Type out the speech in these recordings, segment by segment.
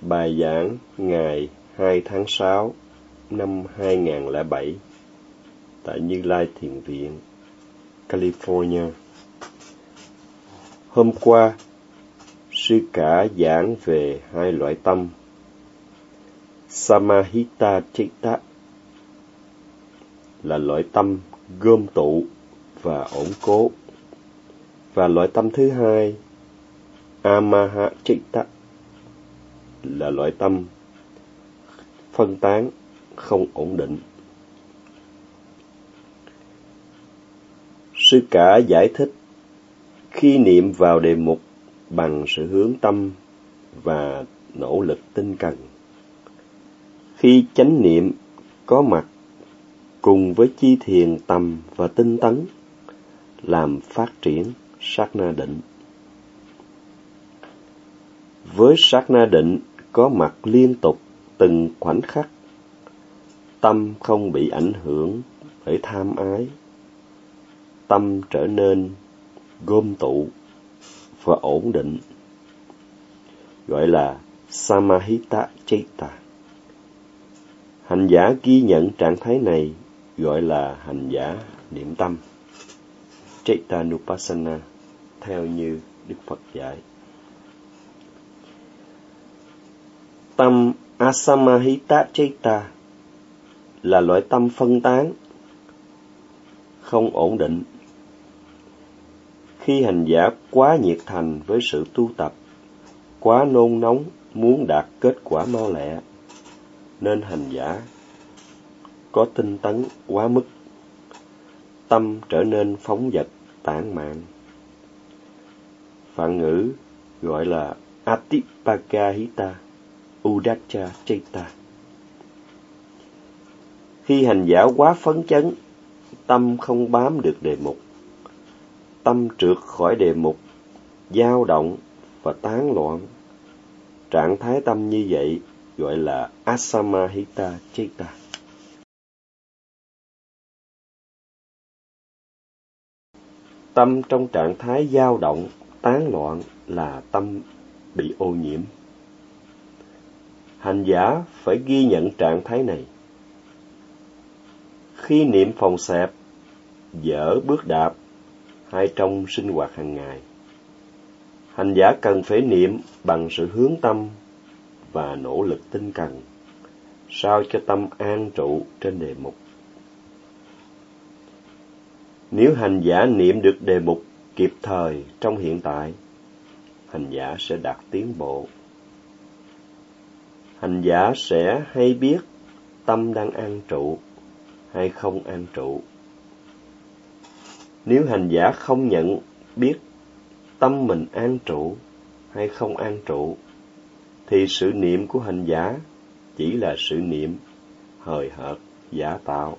Bài giảng ngày 2 tháng 6 năm 2007 tại Như Lai Thiền Viện, California. Hôm qua, sư cả giảng về hai loại tâm Samahita Chitta là loại tâm gom tụ và ổn cố và loại tâm thứ hai Amaha Chitta là loại tâm. Phân tán không ổn định. Sư cả giải thích, khi niệm vào đề mục bằng sự hướng tâm và nỗ lực tinh cần. Khi chánh niệm có mặt cùng với chi thiền tầm và tinh tấn, làm phát triển sát na định. Với sát na định có mặt liên tục từng khoảnh khắc tâm không bị ảnh hưởng bởi tham ái tâm trở nên gom tụ và ổn định, gọi là samahita Chaita. hành giả ghi nhận trạng thái này gọi là hành giả niệm tâm Chaitanupasana, theo như Đức Phật dạy. Tâm Asamahita Chaita là loại tâm phân tán, không ổn định. Khi hành giả quá nhiệt thành với sự tu tập, quá nôn nóng muốn đạt kết quả mau lẹ, nên hành giả có tinh tấn quá mức. Tâm trở nên phóng dật tản mạn. Phạn ngữ gọi là atipakahita udacha chaita khi hành giả quá phấn chấn tâm không bám được đề mục tâm trượt khỏi đề mục dao động và tán loạn trạng thái tâm như vậy gọi là asamahita Chaita. Tâm trong trạng thái dao động, tán loạn là tâm bị ô nhiễm. Hành giả phải ghi nhận trạng thái này. Khi niệm phòng xẹp, dở bước đạp hay trong sinh hoạt hàng ngày, hành giả cần phải niệm bằng sự hướng tâm và nỗ lực tinh cần, sao cho tâm an trụ trên đề mục. Nếu hành giả niệm được đề mục kịp thời trong hiện tại, hành giả sẽ đạt tiến bộ. Hành giả sẽ hay biết tâm đang an trụ hay không an trụ. Nếu hành giả không nhận biết tâm mình an trụ hay không an trụ, thì sự niệm của hành giả chỉ là sự niệm hời hợt, giả tạo.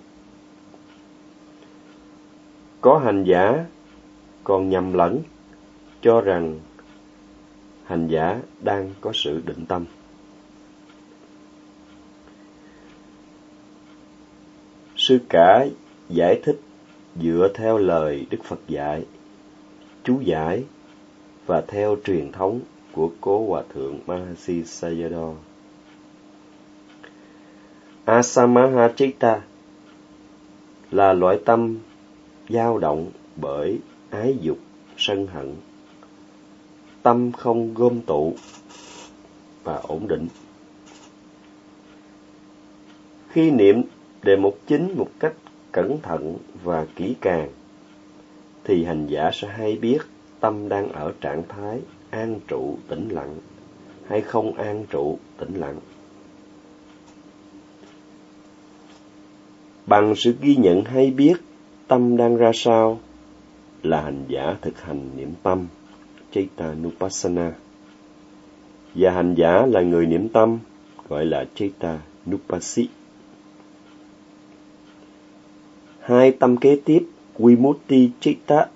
Có hành giả còn nhầm lẫn cho rằng hành giả đang có sự định tâm. Sư cả giải thích dựa theo lời Đức Phật dạy, chú giải và theo truyền thống của cố hòa thượng Mahasi Sayadaw. Asamahachita là loại tâm dao động bởi ái dục, sân hận. Tâm không gom tụ và ổn định. Khi niệm đề mục chính một cách cẩn thận và kỹ càng, thì hành giả sẽ hay biết tâm đang ở trạng thái an trụ tĩnh lặng hay không an trụ tĩnh lặng. Bằng sự ghi nhận hay biết tâm đang ra sao là hành giả thực hành niệm tâm Chaitanupassana và hành giả là người niệm tâm gọi là Chaitanupassi. Hai tâm kế tiếp Vimutti Chitta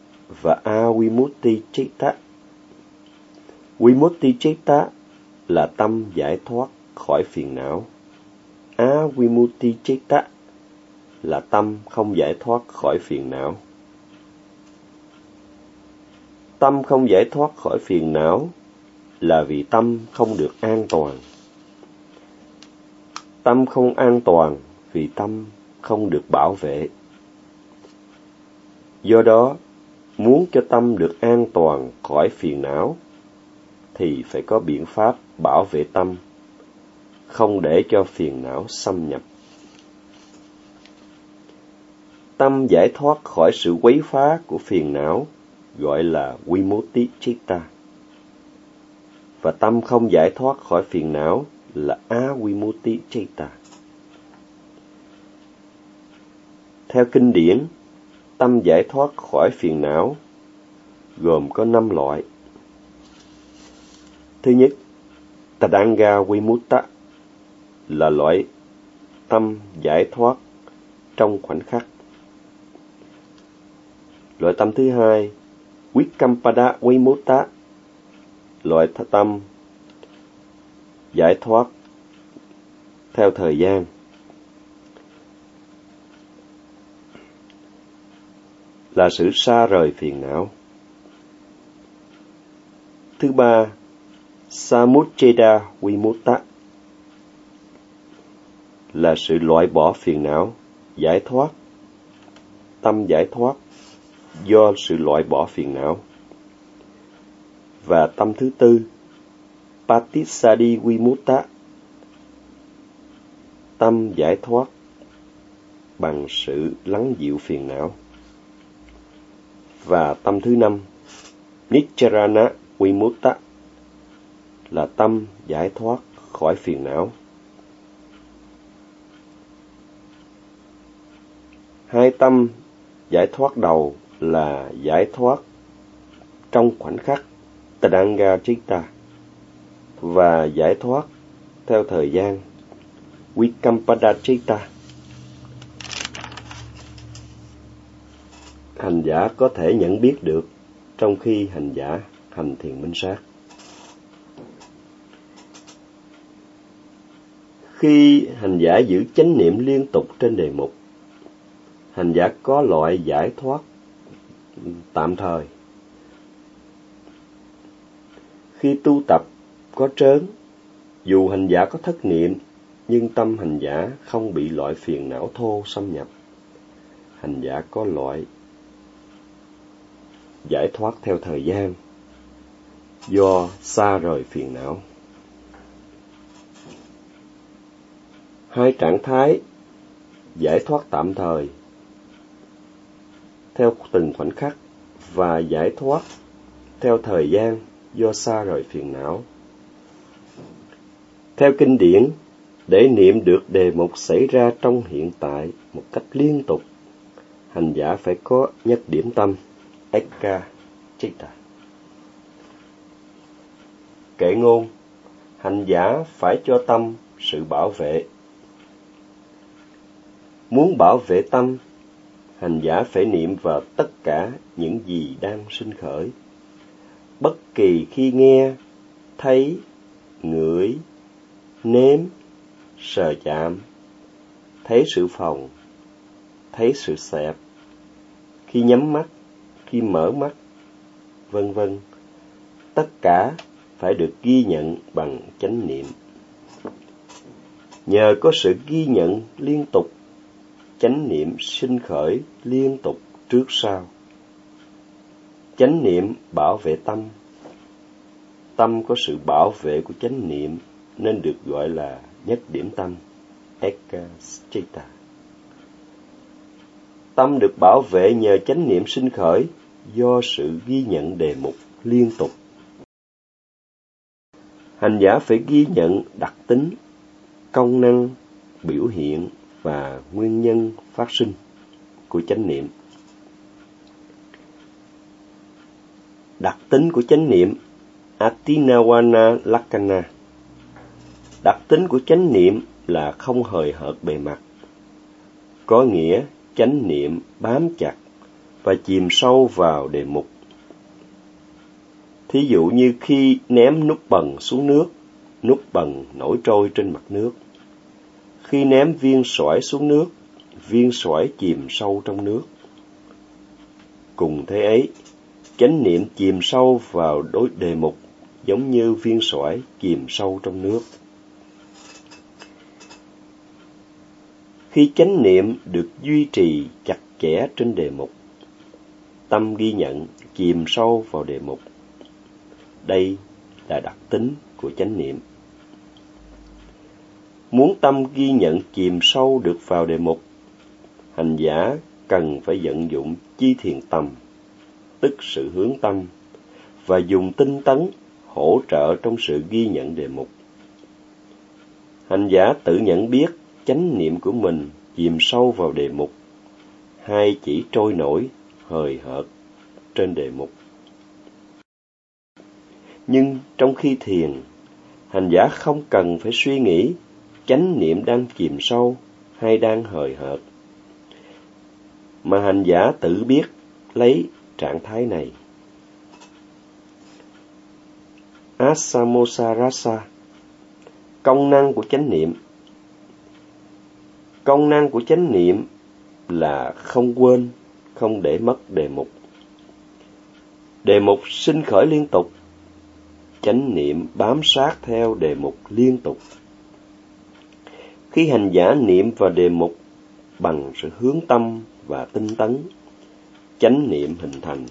và Avimutti Chitta. Vimutti Chitta là tâm giải thoát khỏi phiền não. Avimutti Chitta là tâm không giải thoát khỏi phiền não. Tâm không giải thoát khỏi phiền não là vì tâm không được an toàn, Tâm không an toàn vì tâm không được bảo vệ. Do đó, muốn cho tâm được an toàn khỏi phiền não thì phải có biện pháp bảo vệ tâm, không để cho phiền não xâm nhập. Tâm giải thoát khỏi sự quấy phá của phiền não gọi là Vimutti Chitta. Và tâm không giải thoát khỏi phiền não là Avimutti Chitta. Theo kinh điển, tâm giải thoát khỏi phiền não gồm có năm loại. Thứ nhất, Tadanga Vimutta là loại tâm giải thoát trong khoảnh khắc. Loại tâm thứ hai, Vikampada Vimutta, loại tâm giải thoát theo thời gian. Là sự xa rời phiền não. Thứ ba, Samucheda Vimutta là sự loại bỏ phiền não, giải thoát, tâm giải thoát do sự loại bỏ phiền não. Và tâm thứ tư, Patisadi Vimutta, tâm giải thoát bằng sự lắng dịu phiền não. Và tâm thứ năm, Nichirana Vimutta, là tâm giải thoát khỏi phiền não. Hai tâm giải thoát đầu là giải thoát trong khoảnh khắc Tadanga Chitta và giải thoát theo thời gian Vikampada Chitta. Hành giả có thể nhận biết được trong khi hành giả hành thiền minh sát. Khi hành giả giữ chánh niệm liên tục trên đề mục, hành giả có loại giải thoát tạm thời. Khi tu tập có trớn, dù hành giả có thất niệm, nhưng tâm hành giả không bị loại phiền não thô xâm nhập. Hành giả có loại giải thoát theo thời gian do xa rời phiền não. Hai trạng thái giải thoát tạm thời theo từng khoảnh khắc và giải thoát theo thời gian do xa rời phiền não. Theo kinh điển, để niệm được đề mục xảy ra trong hiện tại một cách liên tục, hành giả phải có nhất điểm tâm, Ekka Chitta. Kệ ngôn, hành giả phải cho tâm sự bảo vệ. Muốn bảo vệ tâm, hành giả phải niệm vào tất cả những gì đang sinh khởi. Bất kỳ khi nghe, thấy, ngửi, nếm, sờ chạm, thấy sự phòng, thấy sự xẹp, khi nhắm mắt, khi mở mắt, vân vân. Tất cả phải được ghi nhận bằng chánh niệm. Nhờ có sự ghi nhận liên tục, chánh niệm sinh khởi liên tục trước sau. Chánh niệm bảo vệ tâm. Tâm có sự bảo vệ của chánh niệm nên được gọi là nhất điểm tâm, Ekastita. Tâm được bảo vệ nhờ chánh niệm sinh khởi do sự ghi nhận đề mục liên tục. Hành giả phải ghi nhận đặc tính, công năng, biểu hiện và nguyên nhân phát sinh của chánh niệm. Đặc tính của chánh niệm Atinawana Lakana Đặc tính của chánh niệm là không hời hợt bề mặt. Có nghĩa chánh niệm bám chặt và chìm sâu vào đề mục. Thí dụ như khi ném nút bần xuống nước, nút bần nổi trôi trên mặt nước. Khi ném viên sỏi xuống nước, viên sỏi chìm sâu trong nước. Cùng thế ấy, chánh niệm chìm sâu vào đối đề mục giống như viên sỏi chìm sâu trong nước. Khi chánh niệm được duy trì chặt chẽ trên đề mục, tâm ghi nhận chìm sâu vào đề mục. Đây là đặc tính của chánh niệm. Muốn tâm ghi nhận chìm sâu được vào đề mục, hành giả cần phải vận dụng chi thiền tâm, tức sự hướng tâm, và dùng tinh tấn hỗ trợ trong sự ghi nhận đề mục. Hành giả tự nhận biết chánh niệm của mình chìm sâu vào đề mục, hay chỉ trôi nổi, hời hợt trên đề mục. Nhưng trong khi thiền, hành giả không cần phải suy nghĩ chánh niệm đang chìm sâu hay đang hời hợt, mà hành giả tự biết lấy trạng thái này. Asamosarasa Công năng của chánh niệm Công năng của chánh niệm là không quên, không để mất đề mục. Đề mục sinh khởi liên tục, chánh niệm bám sát theo đề mục liên tục. Khi hành giả niệm vào đề mục bằng sự hướng tâm và tinh tấn, chánh niệm hình thành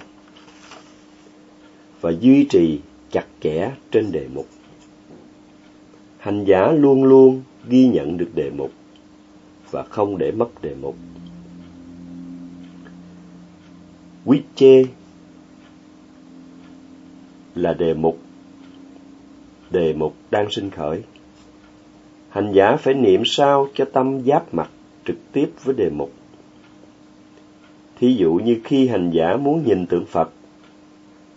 và duy trì chặt chẽ trên đề mục. Hành giả luôn luôn ghi nhận được đề mục và không để mất đề mục. Quý chê là đề mục đề mục đang sinh khởi. Hành giả phải niệm sao cho tâm giáp mặt trực tiếp với đề mục. Thí dụ như khi hành giả muốn nhìn tượng Phật,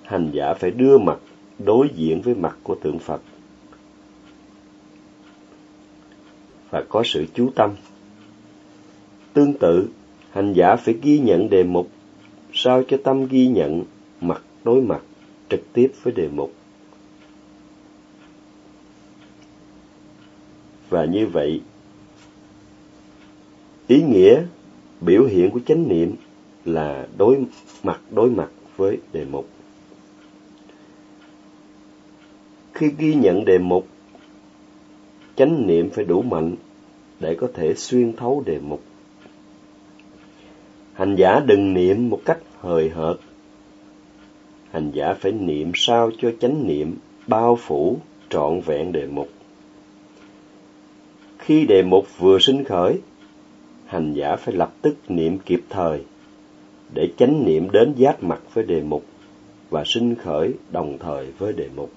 hành giả phải đưa mặt đối diện với mặt của tượng Phật và có sự chú tâm. Tương tự, hành giả phải ghi nhận đề mục sao cho tâm ghi nhận mặt đối mặt trực tiếp với đề mục. Và như vậy, ý nghĩa biểu hiện của chánh niệm là đối mặt đối mặt với đề mục. Khi ghi nhận đề mục, chánh niệm phải đủ mạnh để có thể xuyên thấu đề mục. Hành giả đừng niệm một cách hời hợt. Hành giả phải niệm sao cho chánh niệm bao phủ trọn vẹn đề mục. Khi đề mục vừa sinh khởi, hành giả phải lập tức niệm kịp thời để chánh niệm đến giác mặt với đề mục và sinh khởi đồng thời với đề mục.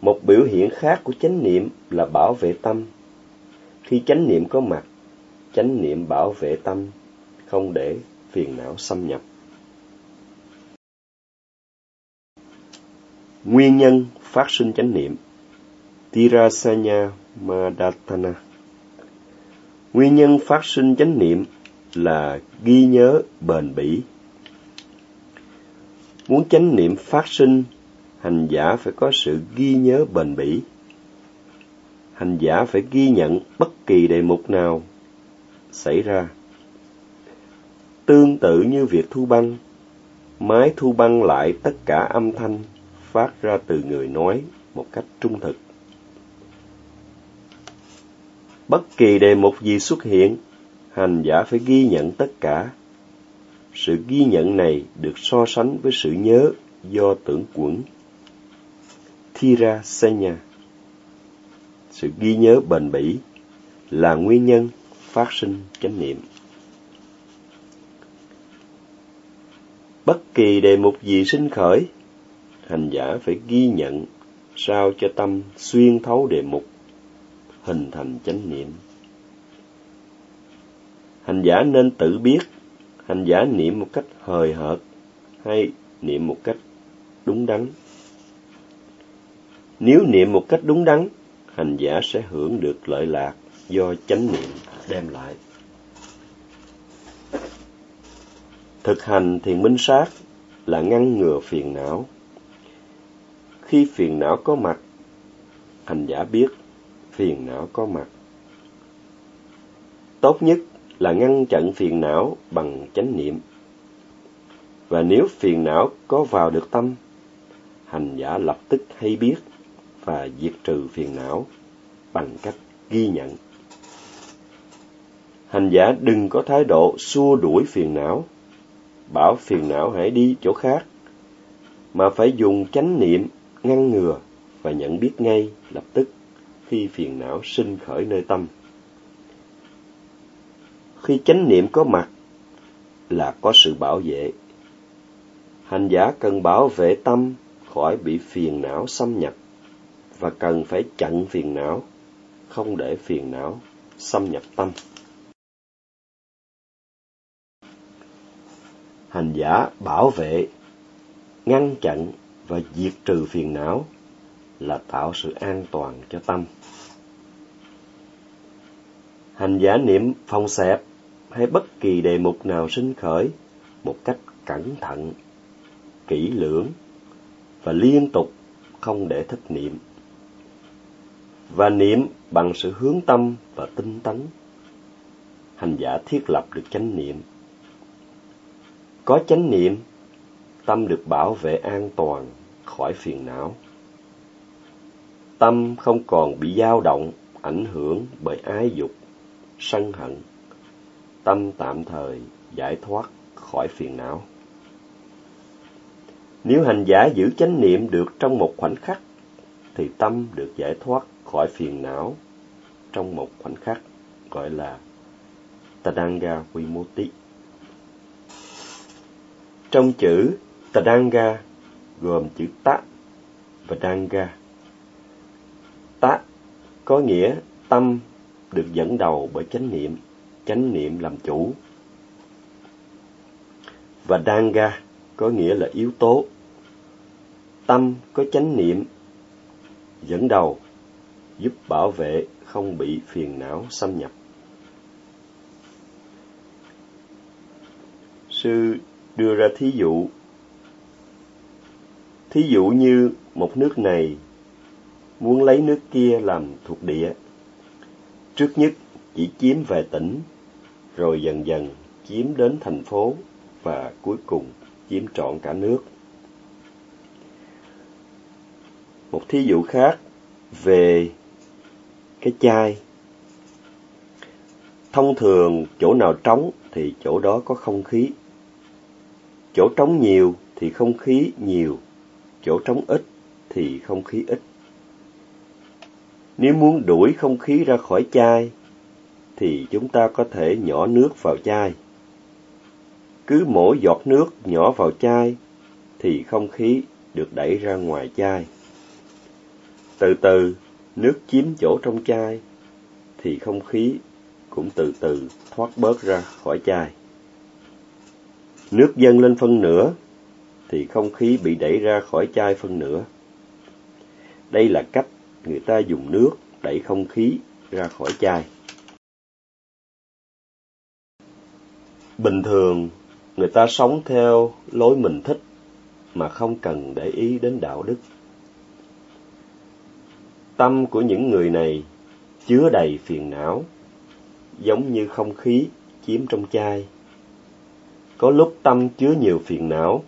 Một biểu hiện khác của chánh niệm là bảo vệ tâm. Khi chánh niệm có mặt, chánh niệm bảo vệ tâm, không để phiền não xâm nhập. Nguyên nhân phát sinh chánh niệm Tirasanya Madatana Nguyên nhân phát sinh chánh niệm là ghi nhớ bền bỉ. Muốn chánh niệm phát sinh hành giả phải có sự ghi nhớ bền bỉ. Hành giả phải ghi nhận bất kỳ đề mục nào xảy ra. Tương tự như việc thu băng, máy thu băng lại tất cả âm thanh phát ra từ người nói một cách trung thực. Bất kỳ đề mục gì xuất hiện, hành giả phải ghi nhận tất cả. Sự ghi nhận này được so sánh với sự nhớ do tưởng quẩn Thira Senya. Sự ghi nhớ bền bỉ là nguyên nhân phát sinh chánh niệm. Bất kỳ đề mục gì sinh khởi, hành giả phải ghi nhận sao cho tâm xuyên thấu đề mục, hình thành chánh niệm. Hành giả nên tự biết hành giả niệm một cách hời hợt hay niệm một cách đúng đắn nếu niệm một cách đúng đắn, hành giả sẽ hưởng được lợi lạc do chánh niệm đem lại. Thực hành thiền minh sát là ngăn ngừa phiền não. Khi phiền não có mặt, hành giả biết phiền não có mặt. Tốt nhất là ngăn chặn phiền não bằng chánh niệm. Và nếu phiền não có vào được tâm, hành giả lập tức hay biết và diệt trừ phiền não bằng cách ghi nhận. Hành giả đừng có thái độ xua đuổi phiền não, bảo phiền não hãy đi chỗ khác, mà phải dùng chánh niệm ngăn ngừa và nhận biết ngay lập tức khi phiền não sinh khởi nơi tâm. Khi chánh niệm có mặt là có sự bảo vệ. Hành giả cần bảo vệ tâm khỏi bị phiền não xâm nhập và cần phải chặn phiền não, không để phiền não xâm nhập tâm. Hành giả bảo vệ, ngăn chặn và diệt trừ phiền não là tạo sự an toàn cho tâm. Hành giả niệm phòng xẹp hay bất kỳ đề mục nào sinh khởi một cách cẩn thận, kỹ lưỡng và liên tục không để thất niệm. Và niệm bằng sự hướng tâm và tinh tấn. Hành giả thiết lập được chánh niệm. Có chánh niệm, tâm được bảo vệ an toàn khỏi phiền não. Tâm không còn bị dao động, ảnh hưởng bởi ái dục, sân hận. Tâm tạm thời giải thoát khỏi phiền não. Nếu hành giả giữ chánh niệm được trong một khoảnh khắc, thì tâm được giải thoát khỏi phiền não trong một khoảnh khắc, gọi là Tadanga Vimoti. Trong chữ Tadanga gồm chữ ta và danga. Ta có nghĩa tâm được dẫn đầu bởi chánh niệm, chánh niệm làm chủ. Và danga có nghĩa là yếu tố. Tâm có chánh niệm dẫn đầu giúp bảo vệ không bị phiền não xâm nhập. Sư đưa ra thí dụ Thí dụ như một nước này muốn lấy nước kia làm thuộc địa. Trước nhất chỉ chiếm vài tỉnh, rồi dần dần chiếm đến thành phố và cuối cùng chiếm trọn cả nước. Một thí dụ khác về cái chai. Thông thường chỗ nào trống thì chỗ đó có không khí. Chỗ trống nhiều thì không khí nhiều chỗ trống ít thì không khí ít. Nếu muốn đuổi không khí ra khỏi chai, thì chúng ta có thể nhỏ nước vào chai. Cứ mỗi giọt nước nhỏ vào chai, thì không khí được đẩy ra ngoài chai. Từ từ, nước chiếm chỗ trong chai, thì không khí cũng từ từ thoát bớt ra khỏi chai. Nước dâng lên phân nửa, thì không khí bị đẩy ra khỏi chai phân nửa. Đây là cách người ta dùng nước đẩy không khí ra khỏi chai. Bình thường, người ta sống theo lối mình thích mà không cần để ý đến đạo đức. Tâm của những người này chứa đầy phiền não, giống như không khí chiếm trong chai. Có lúc tâm chứa nhiều phiền não,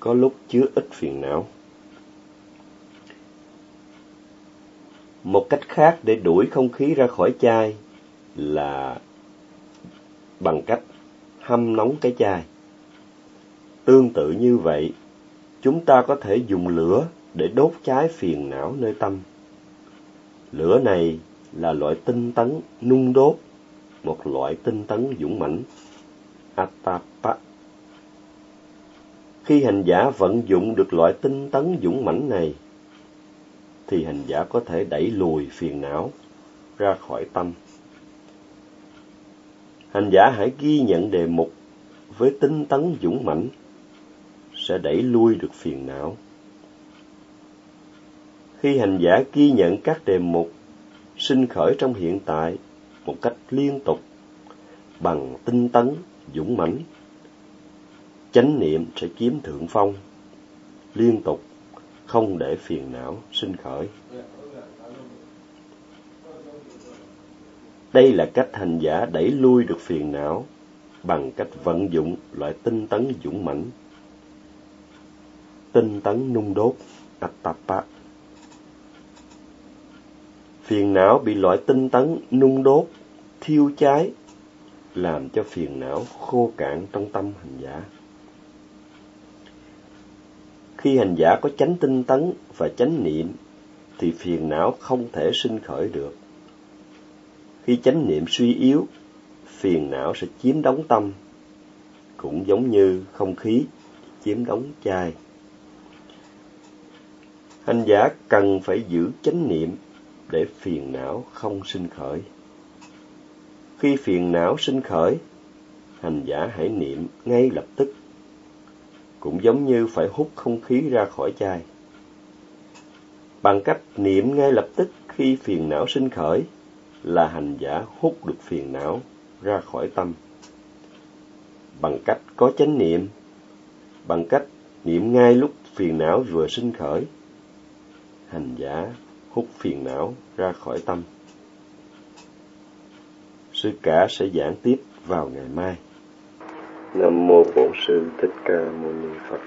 có lúc chứa ít phiền não. Một cách khác để đuổi không khí ra khỏi chai là bằng cách hâm nóng cái chai. Tương tự như vậy, chúng ta có thể dùng lửa để đốt cháy phiền não nơi tâm. Lửa này là loại tinh tấn nung đốt, một loại tinh tấn dũng mãnh, Atapa khi hành giả vận dụng được loại tinh tấn dũng mãnh này, thì hành giả có thể đẩy lùi phiền não ra khỏi tâm. Hành giả hãy ghi nhận đề mục với tinh tấn dũng mãnh sẽ đẩy lui được phiền não. Khi hành giả ghi nhận các đề mục sinh khởi trong hiện tại một cách liên tục bằng tinh tấn dũng mãnh. Chánh niệm sẽ chiếm thượng phong, liên tục, không để phiền não sinh khởi. Đây là cách hành giả đẩy lui được phiền não bằng cách vận dụng loại tinh tấn dũng mãnh. Tinh tấn nung đốt attapa phiền não bị loại tinh tấn nung đốt, thiêu cháy làm cho phiền não khô cạn trong tâm hành giả. Khi hành giả có chánh tinh tấn và chánh niệm thì phiền não không thể sinh khởi được. Khi chánh niệm suy yếu, phiền não sẽ chiếm đóng tâm, cũng giống như không khí chiếm đóng chai. Hành giả cần phải giữ chánh niệm để phiền não không sinh khởi. Khi phiền não sinh khởi, hành giả hãy niệm ngay lập tức. Cũng giống như phải hút không khí ra khỏi chai. Bằng cách niệm ngay lập tức khi phiền não sinh khởi là hành giả hút được phiền não ra khỏi tâm. Bằng cách có chánh niệm, bằng cách niệm ngay lúc phiền não vừa sinh khởi, hành giả hút phiền não ra khỏi tâm. Sư cả sẽ giảng tiếp vào ngày mai. Nam mô Bổn sư Thích Ca Mâu Ni Phật.